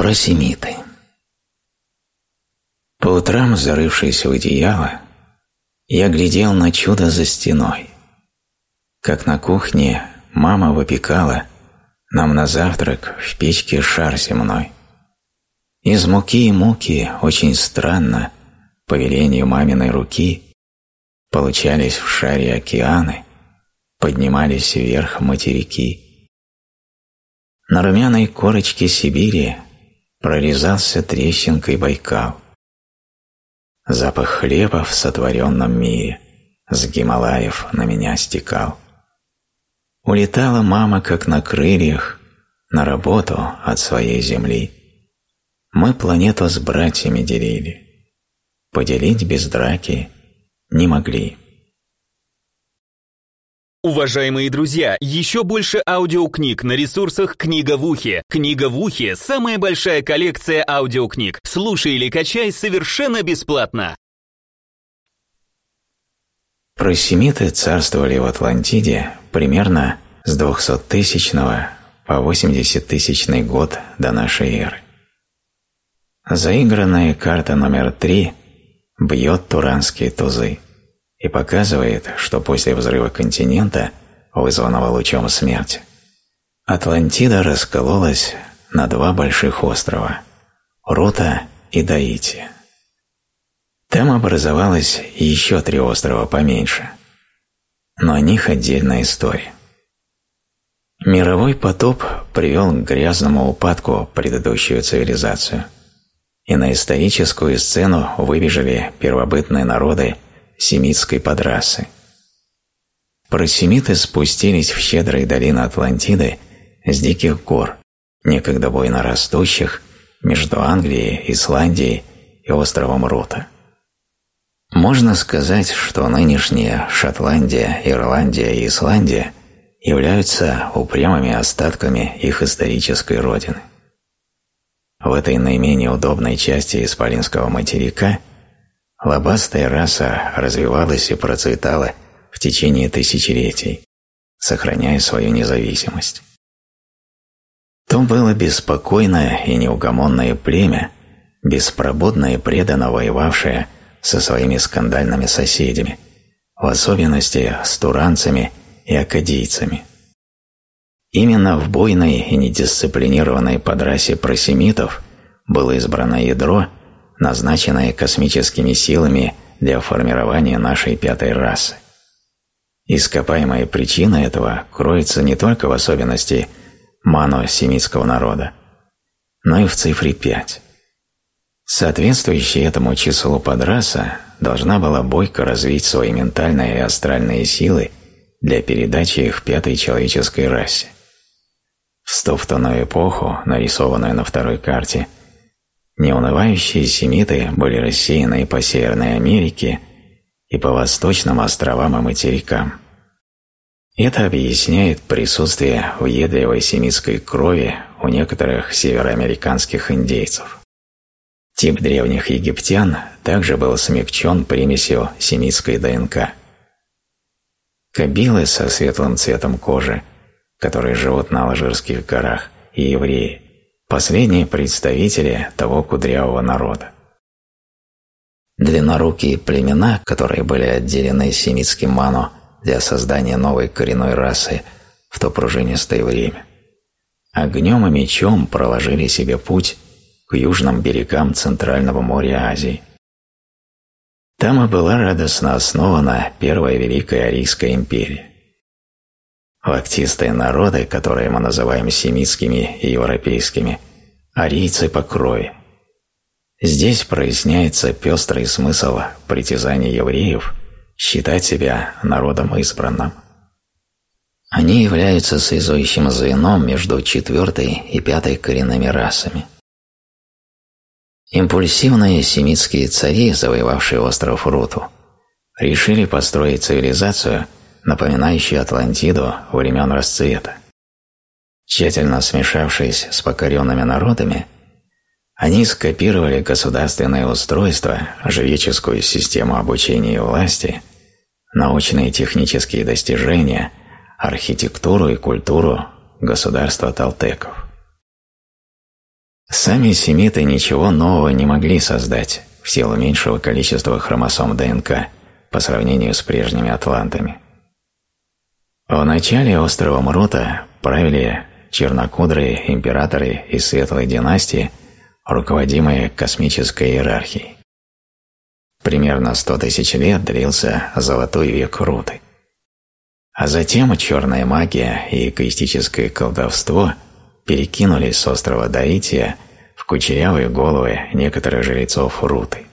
Просемиты По утрам, зарывшись в одеяло, я глядел на чудо за стеной. Как на кухне мама выпекала нам на завтрак в печке шар земной. Из муки и муки очень странно, по велению маминой руки, получались в шаре океаны, поднимались вверх материки. На румяной корочке Сибири прорезался трещинкой Байкал. Запах хлеба в сотворенном мире с Гималаев на меня стекал. Улетала мама, как на крыльях, на работу от своей земли. Мы планету с братьями делили. Поделить без драки не могли. Уважаемые друзья, еще больше аудиокниг на ресурсах «Книга в ухе». «Книга в ухе» — самая большая коллекция аудиокниг. Слушай или качай совершенно бесплатно. Просемиты царствовали в Атлантиде примерно с 200-тысячного по 80-тысячный год до нашей эры. Заигранная карта номер три бьет туранские тузы и показывает, что после взрыва континента, вызванного лучом смерти, Атлантида раскололась на два больших острова – Рута и Даити. Там образовалось еще три острова поменьше, но о них отдельная история. Мировой потоп привел к грязному упадку предыдущую цивилизацию, и на историческую сцену выбежали первобытные народы – семитской подрасы. Просемиты спустились в щедрые долины Атлантиды с диких гор, некогда буйно растущих между Англией, Исландией и островом Рута. Можно сказать, что нынешняя Шотландия, Ирландия и Исландия являются упрямыми остатками их исторической родины. В этой наименее удобной части Исполинского материка – Лобастая раса развивалась и процветала в течение тысячелетий, сохраняя свою независимость. То было беспокойное и неугомонное племя, беспробудно и преданно воевавшее со своими скандальными соседями, в особенности с туранцами и акадийцами. Именно в бойной и недисциплинированной подрасе просемитов было избрано ядро – назначенное космическими силами для формирования нашей пятой расы. Ископаемая причина этого кроется не только в особенности мано-семитского народа, но и в цифре 5. Соответствующая этому числу подраса должна была бойко развить свои ментальные и астральные силы для передачи их пятой человеческой расе. Вступ в ту эпоху, нарисованную на второй карте – Неунывающие семиты были рассеяны по Северной Америке и по восточным островам и материкам. Это объясняет присутствие въедливой семитской крови у некоторых североамериканских индейцев. Тип древних египтян также был смягчен примесью семитской ДНК. Кабилы со светлым цветом кожи, которые живут на Алжирских горах, и евреи – Последние представители того кудрявого народа. Длиннорукие племена, которые были отделены семитским ману для создания новой коренной расы в то пружинистое время, огнем и мечом проложили себе путь к южным берегам Центрального моря Азии. Там и была радостно основана Первая Великая Арийская империя. Лактистые народы, которые мы называем семитскими и европейскими, арийцы по крови. Здесь проясняется пестрый смысл притязаний евреев считать себя народом избранным. Они являются связующим звеном между четвертой и пятой коренными расами. Импульсивные семитские цари, завоевавшие остров Руту, решили построить цивилизацию – напоминающий Атлантиду времен расцвета. Тщательно смешавшись с покоренными народами, они скопировали государственное устройство, жреческую систему обучения и власти, научные и технические достижения, архитектуру и культуру государства Талтеков. Сами семиты ничего нового не могли создать в силу меньшего количества хромосом ДНК по сравнению с прежними атлантами. В начале острова Мрута правили чернокудрые императоры из светлой династии, руководимые космической иерархией. Примерно сто тысяч лет длился золотой век Руты. А затем черная магия и эгоистическое колдовство перекинулись с острова Даития в кучерявые головы некоторых жрецов Руты.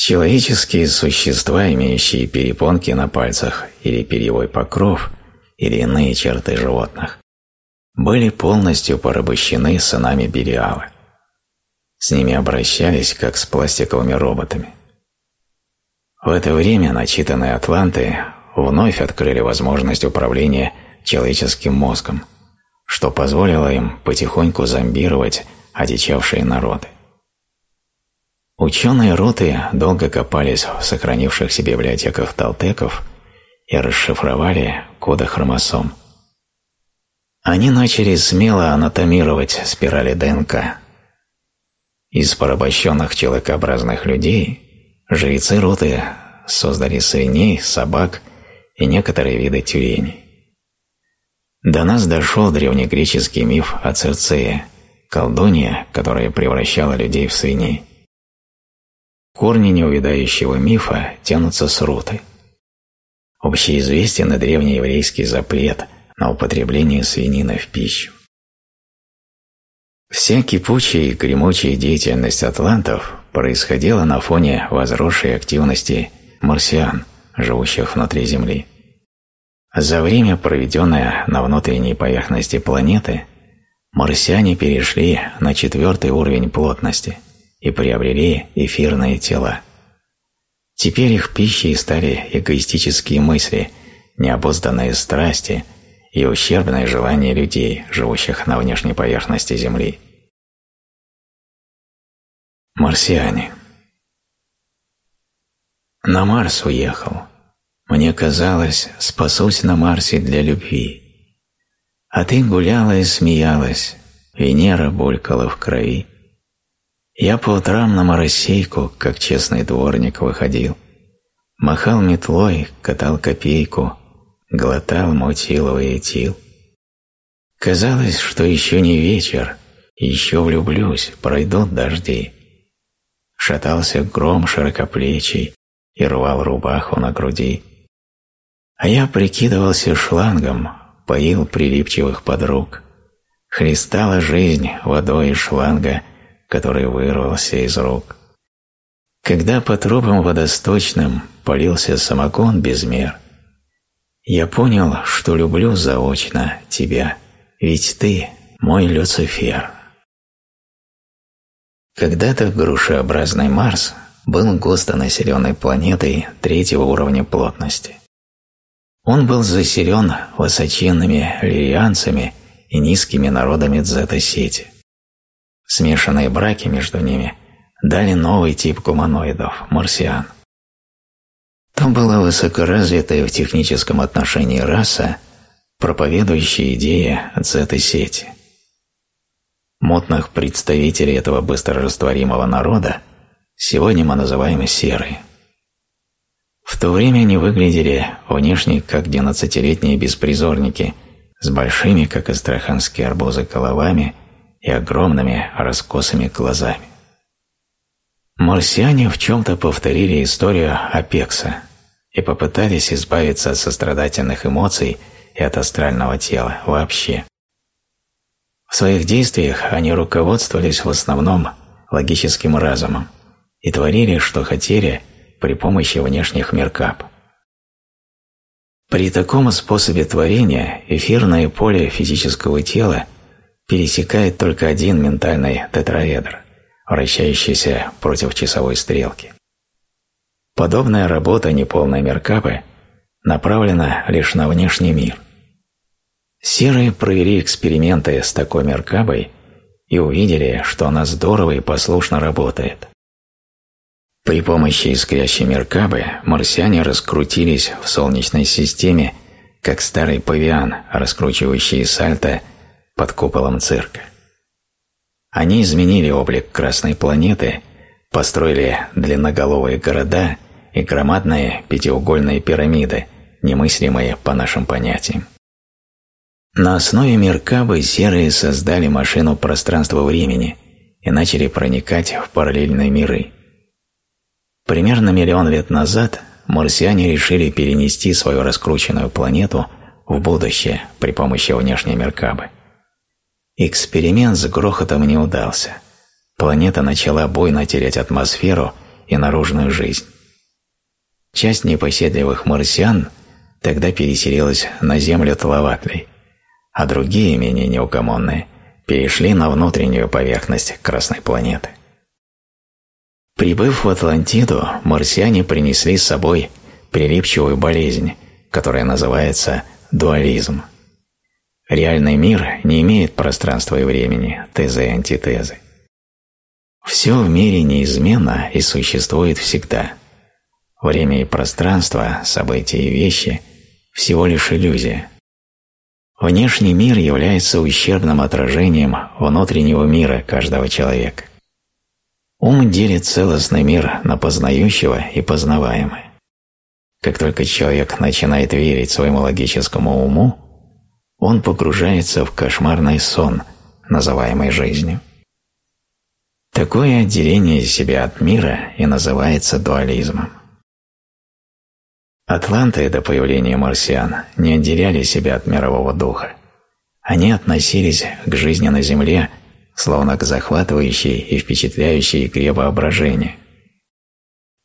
Человеческие существа, имеющие перепонки на пальцах или перьевой покров, или иные черты животных, были полностью порабощены сынами Белиала. С ними обращались, как с пластиковыми роботами. В это время начитанные атланты вновь открыли возможность управления человеческим мозгом, что позволило им потихоньку зомбировать одичавшие народы. Ученые Руты долго копались в сохранившихся библиотеках толтеков и расшифровали коды хромосом. Они начали смело анатомировать спирали ДНК. Из порабощенных человекообразных людей жрецы Руты создали свиней, собак и некоторые виды тюленей. До нас дошел древнегреческий миф о Церцее, колдунья, которая превращала людей в свиней. Корни неувядающего мифа тянутся с Руты. Общеизвестен и древнееврейский запрет на употребление свинины в пищу. Вся кипучая и гремучая деятельность атлантов происходила на фоне возросшей активности марсиан, живущих внутри Земли. За время, проведенное на внутренней поверхности планеты, марсиане перешли на четвертый уровень плотности и приобрели эфирные тела. Теперь их пищей стали эгоистические мысли, необузданные страсти и ущербное желание людей, живущих на внешней поверхности Земли. Марсиане На Марс уехал. Мне казалось, спасусь на Марсе для любви. А ты гуляла и смеялась, Венера булькала в крови. Я по утрам на моросейку, как честный дворник, выходил. Махал метлой, катал копейку, глотал мутиловый этил. Казалось, что еще не вечер, еще влюблюсь, пройдут дожди. Шатался гром широкоплечий и рвал рубаху на груди. А я прикидывался шлангом, поил прилипчивых подруг. Хлестала жизнь водой из шланга – который вырвался из рук. Когда по трубам водосточным полился самогон без мер, я понял, что люблю заочно тебя, ведь ты мой Люцифер. Когда-то грушеобразный Марс был густонаселенной планетой третьего уровня плотности. Он был заселен высоченными лирианцами и низкими народами дзета-сети. Смешанные браки между ними дали новый тип гуманоидов – марсиан. Там была высокоразвитая в техническом отношении раса, проповедующая идеи дзета-сети. Мутных представителей этого быстрорастворимого народа сегодня мы называем серые. В то время они выглядели внешне как двенадцатилетние беспризорники с большими, как астраханские арбузы, головами – и огромными раскосыми глазами. Марсиане в чем-то повторили историю Апекса и попытались избавиться от сострадательных эмоций и от астрального тела вообще. В своих действиях они руководствовались в основном логическим разумом и творили, что хотели, при помощи внешних меркап. При таком способе творения эфирное поле физического тела – пересекает только один ментальный тетраэдр, вращающийся против часовой стрелки. Подобная работа неполной Меркабы направлена лишь на внешний мир. Серые провели эксперименты с такой Меркабой и увидели, что она здорово и послушно работает. При помощи искрящей Меркабы марсиане раскрутились в Солнечной системе, как старый павиан, раскручивающий сальто под куполом цирка. Они изменили облик Красной планеты, построили длинноголовые города и громадные пятиугольные пирамиды, немыслимые по нашим понятиям. На основе Меркабы серые создали машину пространства-времени и начали проникать в параллельные миры. Примерно миллион лет назад марсиане решили перенести свою раскрученную планету в будущее при помощи внешней Меркабы. Эксперимент с грохотом не удался. Планета начала буйно терять атмосферу и наружную жизнь. Часть непоседливых марсиан тогда переселилась на Землю Тловатлей, а другие, менее неугомонные, перешли на внутреннюю поверхность Красной планеты. Прибыв в Атлантиду, марсиане принесли с собой прилипчивую болезнь, которая называется дуализм. Реальный мир не имеет пространства и времени, тезы и антитезы. Все в мире неизменно и существует всегда. Время и пространство, события и вещи – всего лишь иллюзия. Внешний мир является ущербным отражением внутреннего мира каждого человека. Ум делит целостный мир на познающего и познаваемое. Как только человек начинает верить своему логическому уму, он погружается в кошмарный сон, называемый жизнью. Такое отделение себя от мира и называется дуализмом. Атланты до появления марсиан не отделяли себя от мирового духа. Они относились к жизни на Земле словно к захватывающей и впечатляющей игре воображения.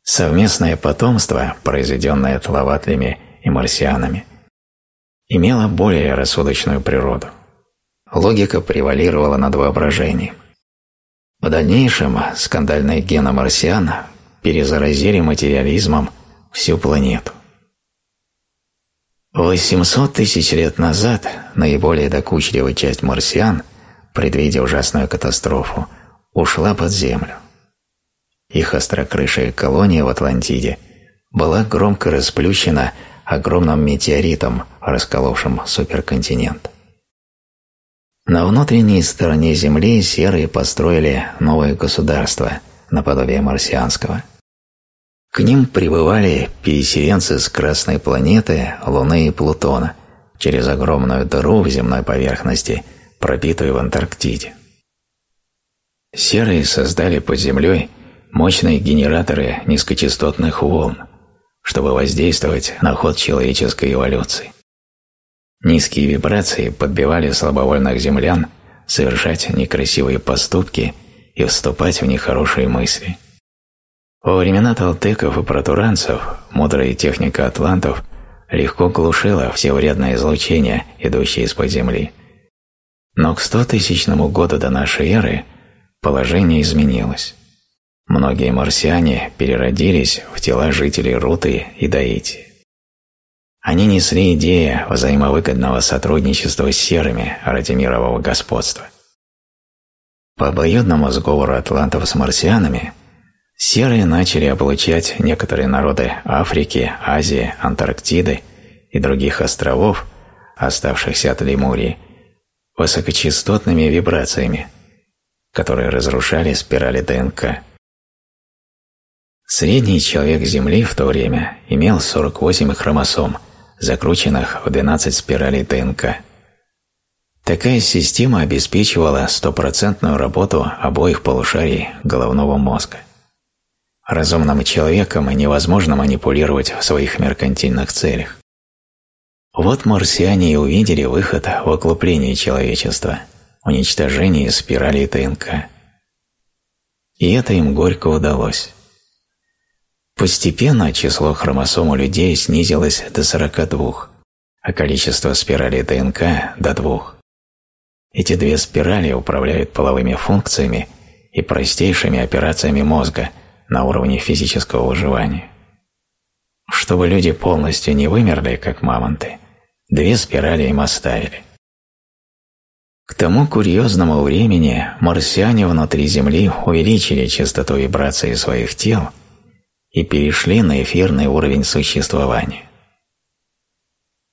Совместное потомство, произведенное тловатлями и марсианами, имело более рассудочную природу. Логика превалировала над воображением. В дальнейшем скандальные гены марсиан перезаразили материализмом всю планету. 800 тысяч лет назад наиболее докучливая часть марсиан – предвидя ужасную катастрофу, ушла под землю. Их острокрышая колония в Атлантиде была громко расплющена огромным метеоритом, расколовшим суперконтинент. На внутренней стороне Земли серые построили новое государство, наподобие марсианского. К ним прибывали переселенцы с Красной планеты, Луны и Плутона через огромную дыру в земной поверхности – пробитую в Антарктиде. Серые создали под землей мощные генераторы низкочастотных волн, чтобы воздействовать на ход человеческой эволюции. Низкие вибрации подбивали слабовольных землян совершать некрасивые поступки и вступать в нехорошие мысли. Во времена толтеков и протуранцев мудрая техника атлантов легко глушила все вредные излучения, идущие из-под земли – но к 100 тысячному году до нашей эры положение изменилось. Многие марсиане переродились в тела жителей Руты и Даити. Они несли идею взаимовыгодного сотрудничества с серыми ради мирового господства. По обоюдному сговору атлантов с марсианами серые начали облучать некоторые народы Африки, Азии, Антарктиды и других островов, оставшихся от Лемурии, высокочастотными вибрациями, которые разрушали спирали ДНК. Средний человек Земли в то время имел 48 хромосом, закрученных в 12 спиралей ДНК. Такая система обеспечивала стопроцентную работу обоих полушарий головного мозга. Разумным человеком невозможно манипулировать в своих меркантильных целях. Вот марсиане и увидели выход в оглупление человечества, уничтожение спирали ТНК. И это им горько удалось. Постепенно число хромосом у людей снизилось до 42, а количество спиралей ДНК – до двух. Эти две спирали управляют половыми функциями и простейшими операциями мозга на уровне физического выживания. Чтобы люди полностью не вымерли, как мамонты – Две спирали им оставили. К тому курьезному времени марсиане внутри Земли увеличили частоту вибрации своих тел и перешли на эфирный уровень существования.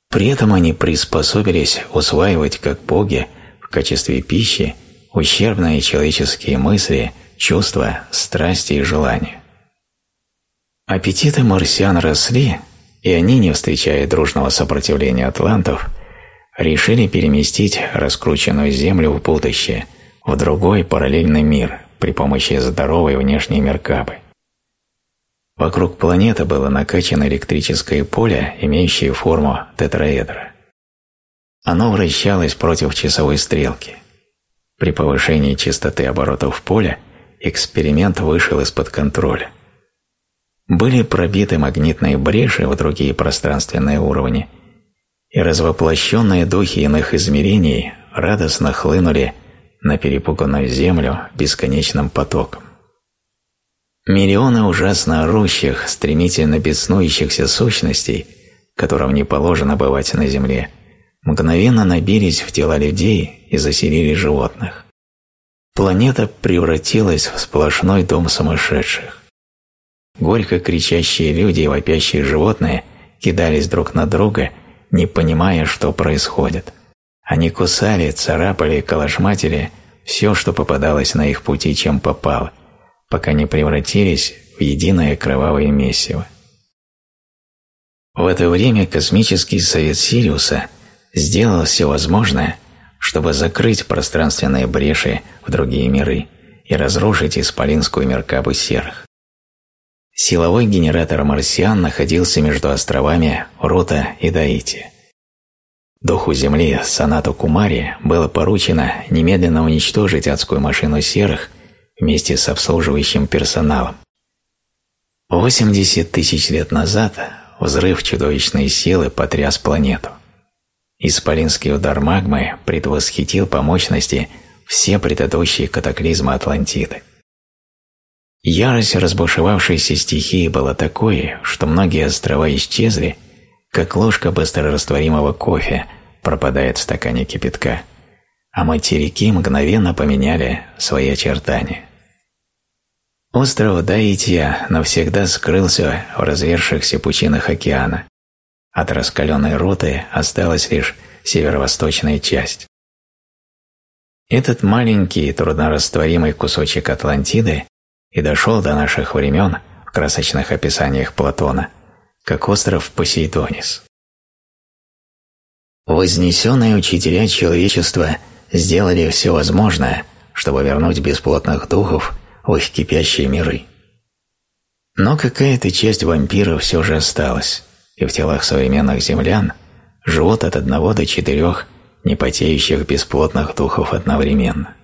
При этом они приспособились усваивать как боги в качестве пищи ущербные человеческие мысли, чувства, страсти и желания. Аппетиты марсиан росли, и они, не встречая дружного сопротивления атлантов, решили переместить раскрученную Землю в будущее, в другой параллельный мир при помощи здоровой внешней меркабы. Вокруг планеты было накачано электрическое поле, имеющее форму тетраэдра. Оно вращалось против часовой стрелки. При повышении частоты оборотов поля эксперимент вышел из-под контроля. Были пробиты магнитные бреши в другие пространственные уровни, и развоплощенные духи иных измерений радостно хлынули на перепуганную Землю бесконечным потоком. Миллионы ужасно орущих, стремительно беснующихся сущностей, которым не положено бывать на Земле, мгновенно набились в тела людей и заселили животных. Планета превратилась в сплошной дом сумасшедших. Горько кричащие люди и вопящие животные кидались друг на друга, не понимая, что происходит. Они кусали, царапали, калашматили все, что попадалось на их пути, чем попало, пока не превратились в единое кровавое месиво. В это время космический совет Сириуса сделал все возможное, чтобы закрыть пространственные бреши в другие миры и разрушить исполинскую меркабу серых. Силовой генератор марсиан находился между островами Рута и Даити. Духу Земли Санату Кумари было поручено немедленно уничтожить адскую машину серых вместе с обслуживающим персоналом. 80 тысяч лет назад взрыв чудовищной силы потряс планету. Исполинский удар магмы предвосхитил по мощности все предыдущие катаклизмы Атлантиды. Ярость разбушевавшейся стихии была такой, что многие острова исчезли, как ложка быстрорастворимого кофе пропадает в стакане кипятка, а материки мгновенно поменяли свои очертания. Остров Даития навсегда скрылся в развершихся пучинах океана, от раскаленной роты осталась лишь северо-восточная часть. Этот маленький и труднорастворимый кусочек Атлантиды и дошел до наших времен в красочных описаниях Платона, как остров Посейдонис. Вознесенные учителя человечества сделали все возможное, чтобы вернуть бесплотных духов их кипящие миры. Но какая-то часть вампиров все же осталась, и в телах современных землян живут от одного до четырех непотеющих бесплотных духов одновременно.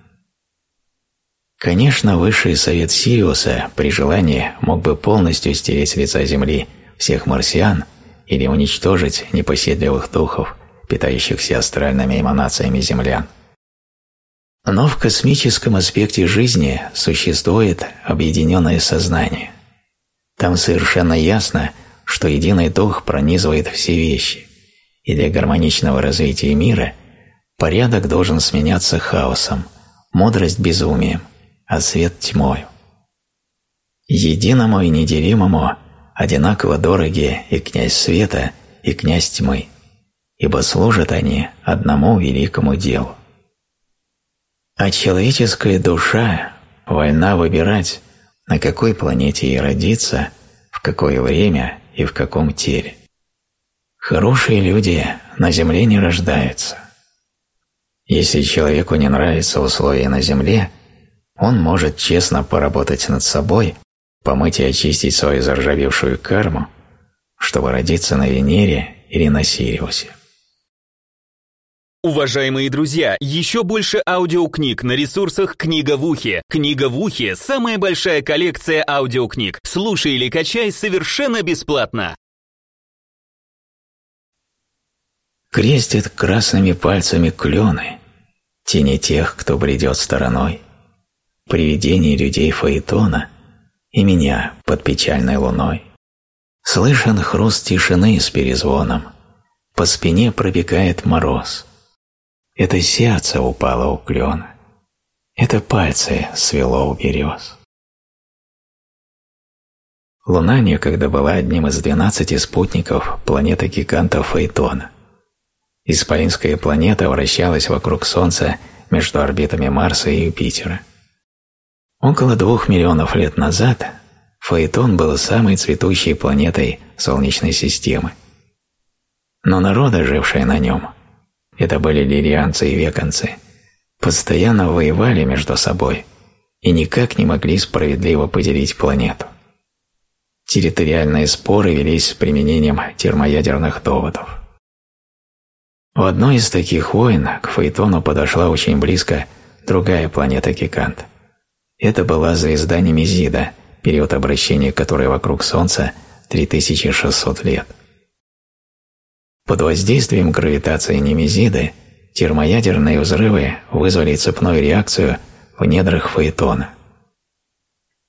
Конечно, высший совет Сириуса при желании мог бы полностью стереть с лица Земли всех марсиан или уничтожить непоседливых духов, питающихся астральными эманациями землян. Но в космическом аспекте жизни существует объединенное сознание. Там совершенно ясно, что единый дух пронизывает все вещи, и для гармоничного развития мира порядок должен сменяться хаосом, мудрость – безумием, а свет – тьмою. Единому и неделимому одинаково дороги и князь света, и князь тьмы, ибо служат они одному великому делу. А человеческая душа вольна выбирать, на какой планете ей родиться, в какое время и в каком теле. Хорошие люди на земле не рождаются. Если человеку не нравятся условия на земле, он может честно поработать над собой, помыть и очистить свою заржавевшую карму, чтобы родиться на Венере или на Сириусе. Уважаемые друзья, еще больше аудиокниг на ресурсах «Книга в ухе». «Книга в ухе» — самая большая коллекция аудиокниг. Слушай или качай совершенно бесплатно. Крестит красными пальцами клены, тени тех, кто бредет стороной, привидений людей Фаэтона и меня под печальной луной. Слышен хруст тишины с перезвоном, по спине пробегает мороз — это сердце упало у клена. Это пальцы свело у берез. Луна некогда была одним из двенадцати спутников планеты-гиганта Фейтона. Исполинская планета вращалась вокруг Солнца между орбитами Марса и Юпитера. Около двух миллионов лет назад Фаэтон был самой цветущей планетой Солнечной системы. Но народы, жившие на нем, это были лирианцы и веканцы, постоянно воевали между собой и никак не могли справедливо поделить планету. Территориальные споры велись с применением термоядерных доводов. В одной из таких войн к Фаэтону подошла очень близко другая планета-гигант. Это была звезда Немезида, период обращения которой вокруг Солнца 3600 лет. Под воздействием гравитации Немезиды термоядерные взрывы вызвали цепную реакцию в недрах Фаэтона.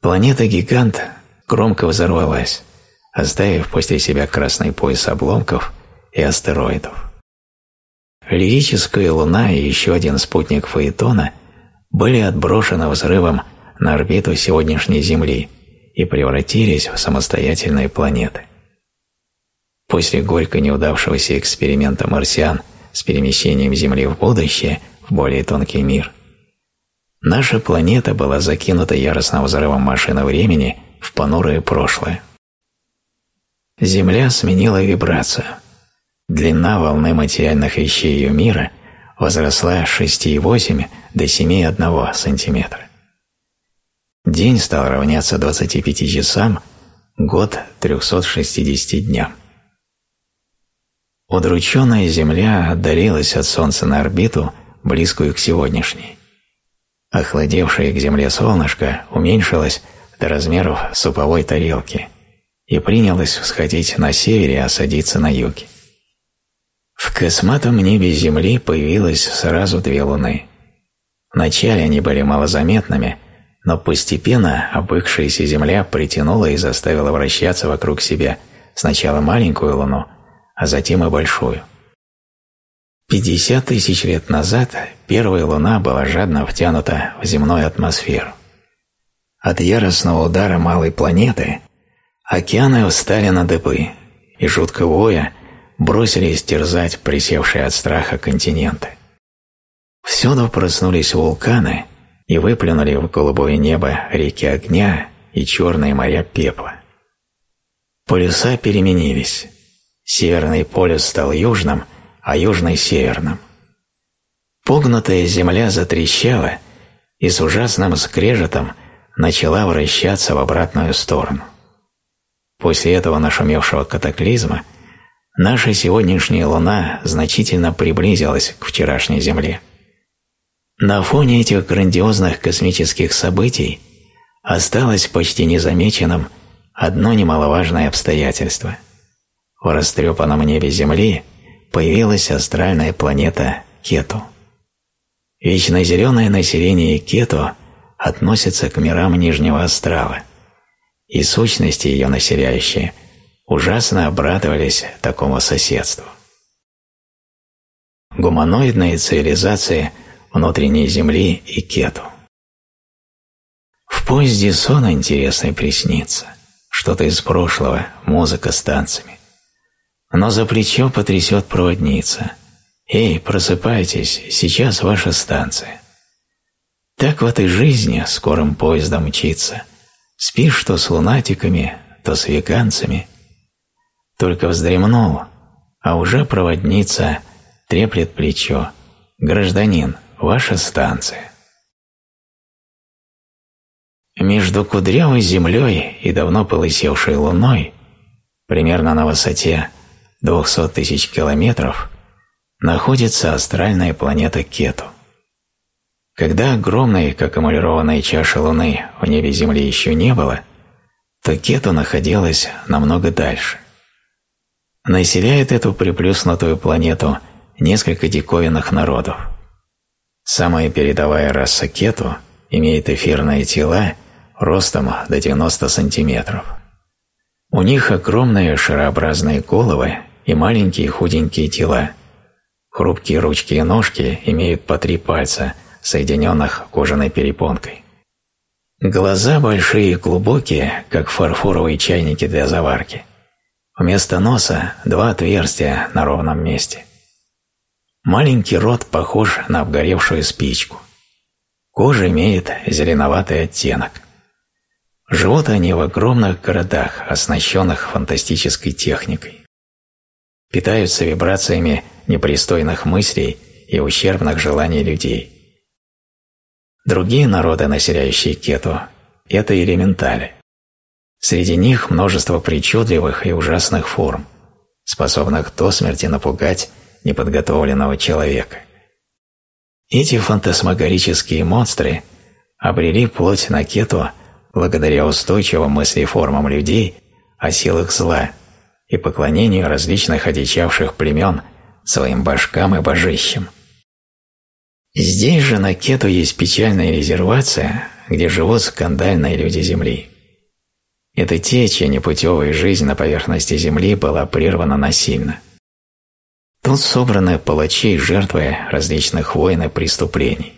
Планета-гигант громко взорвалась, оставив после себя красный пояс обломков и астероидов. Лирическая Луна и еще один спутник Фаэтона были отброшены взрывом на орбиту сегодняшней Земли и превратились в самостоятельные планеты. После горько неудавшегося эксперимента марсиан с перемещением Земли в будущее, в более тонкий мир, наша планета была закинута яростным взрывом машины времени в понурое прошлое. Земля сменила вибрацию. Длина волны материальных вещей ее мира возросла с 6,8 до 7,1 см. День стал равняться 25 часам, год – 360 дням. Удрученная Земля отдалилась от Солнца на орбиту, близкую к сегодняшней. Охладевшее к Земле солнышко уменьшилось до размеров суповой тарелки и принялось всходить на севере, а садиться на юге. В косматом небе Земли появилось сразу две луны. Вначале они были малозаметными, но постепенно обыкшаяся Земля притянула и заставила вращаться вокруг себя сначала маленькую Луну, а затем и большую. 50 тысяч лет назад первая Луна была жадно втянута в земную атмосферу. От яростного удара малой планеты океаны встали на дыбы и, жутко воя, бросились терзать присевшие от страха континенты. Всюду проснулись вулканы и выплюнули в голубое небо реки огня и черные моря пепла. Полюса переменились. Северный полюс стал южным, а южный – северным. Погнутая земля затрещала и с ужасным скрежетом начала вращаться в обратную сторону. После этого нашумевшего катаклизма наша сегодняшняя Луна значительно приблизилась к вчерашней Земле. На фоне этих грандиозных космических событий осталось почти незамеченным одно немаловажное обстоятельство. В растрепанном небе Земли появилась астральная планета Кету. Вечно зеленое население Кету относится к мирам Нижнего Астрала, и сущности ее населяющие ужасно обрадовались такому соседству. Гуманоидные цивилизации – внутренней земли и кету. В поезде сон интересный приснится, что-то из прошлого, музыка с танцами. Но за плечо потрясет проводница. «Эй, просыпайтесь, сейчас ваша станция». Так в этой жизни скорым поездом мчится. Спишь то с лунатиками, то с веганцами. Только вздремнул, а уже проводница треплет плечо. «Гражданин, Ваша станция. Между кудрявой землей и давно полысевшей луной, примерно на высоте 200 тысяч километров, находится астральная планета Кету. Когда огромной, как эмалированная чаша Луны, в небе Земли еще не было, то Кету находилась намного дальше. Населяет эту приплюснутую планету несколько диковинных народов – Самая передовая раса кету имеет эфирные тела ростом до 90 сантиметров. У них огромные шарообразные головы и маленькие худенькие тела. Хрупкие ручки и ножки имеют по три пальца, соединенных кожаной перепонкой. Глаза большие и глубокие, как фарфоровые чайники для заварки. Вместо носа два отверстия на ровном месте. Маленький рот похож на обгоревшую спичку. Кожа имеет зеленоватый оттенок. Живут они в огромных городах, оснащенных фантастической техникой. Питаются вибрациями непристойных мыслей и ущербных желаний людей. Другие народы, населяющие Кету, это элементали. Среди них множество причудливых и ужасных форм, способных до смерти напугать неподготовленного человека. Эти фантасмагорические монстры обрели плоть на кету благодаря устойчивым мыслеформам людей о силах зла и поклонению различных одичавших племен своим башкам и божищам. Здесь же на Кету есть печальная резервация, где живут скандальные люди Земли. Это те, чья непутевая жизнь на поверхности Земли была прервана насильно. Тут собраны палачи и жертвы различных войн и преступлений.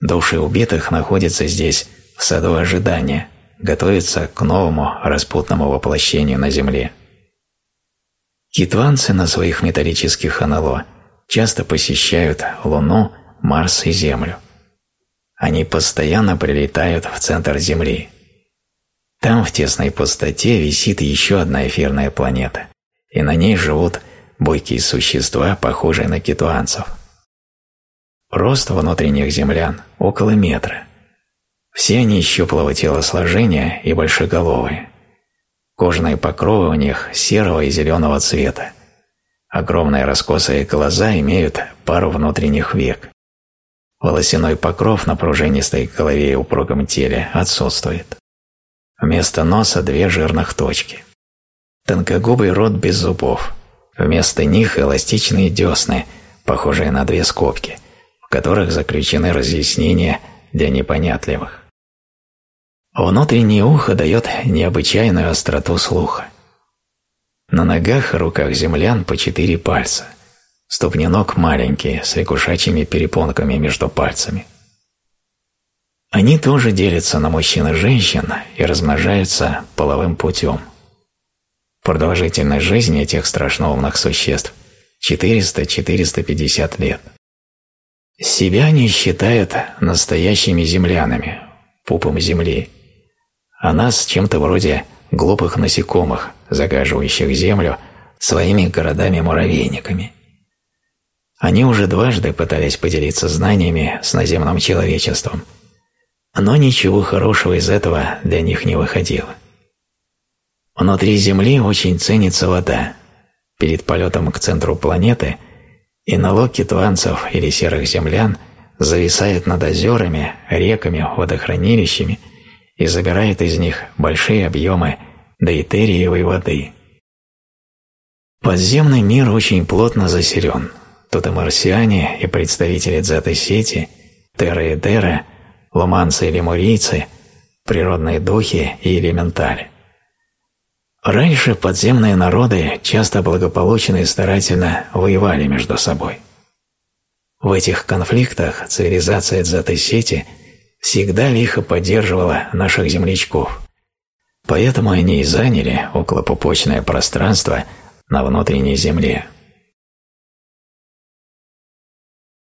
Души убитых находятся здесь в саду ожидания, готовятся к новому распутному воплощению на Земле. Китванцы на своих металлических НЛО часто посещают Луну, Марс и Землю. Они постоянно прилетают в центр Земли. Там в тесной пустоте висит еще одна эфирная планета, и на ней живут бойкие существа, похожие на китуанцев. Рост внутренних землян около метра. Все они щуплого телосложения и большеголовые. Кожные покровы у них серого и зеленого цвета. Огромные раскосые глаза имеют пару внутренних век. Волосяной покров на пружинистой голове и упругом теле отсутствует. Вместо носа две жирных точки. Тонкогубый рот без зубов – Вместо них эластичные десны, похожие на две скобки, в которых заключены разъяснения для непонятливых. Внутреннее ухо дает необычайную остроту слуха. На ногах и руках землян по четыре пальца. Ступни ног маленькие, с лягушачьими перепонками между пальцами. Они тоже делятся на мужчин и женщин и размножаются половым путем – Продолжительность жизни этих страшноумных существ 400-450 лет. Себя они считают настоящими землянами, пупом земли, а нас чем-то вроде глупых насекомых, загаживающих землю своими городами-муравейниками. Они уже дважды пытались поделиться знаниями с наземным человечеством, но ничего хорошего из этого для них не выходило. Внутри Земли очень ценится вода. Перед полетом к центру планеты инолог китванцев или серых землян зависает над озерами, реками, водохранилищами и забирает из них большие объемы дейтериевой воды. Подземный мир очень плотно заселен. Тут и марсиане, и представители дзета-сети, терра и дера, луманцы и лемурийцы, природные духи и элементали. Раньше подземные народы часто благополучно и старательно воевали между собой. В этих конфликтах цивилизация Дзаты-Сети всегда лихо поддерживала наших землячков, поэтому они и заняли околопупочное пространство на внутренней земле –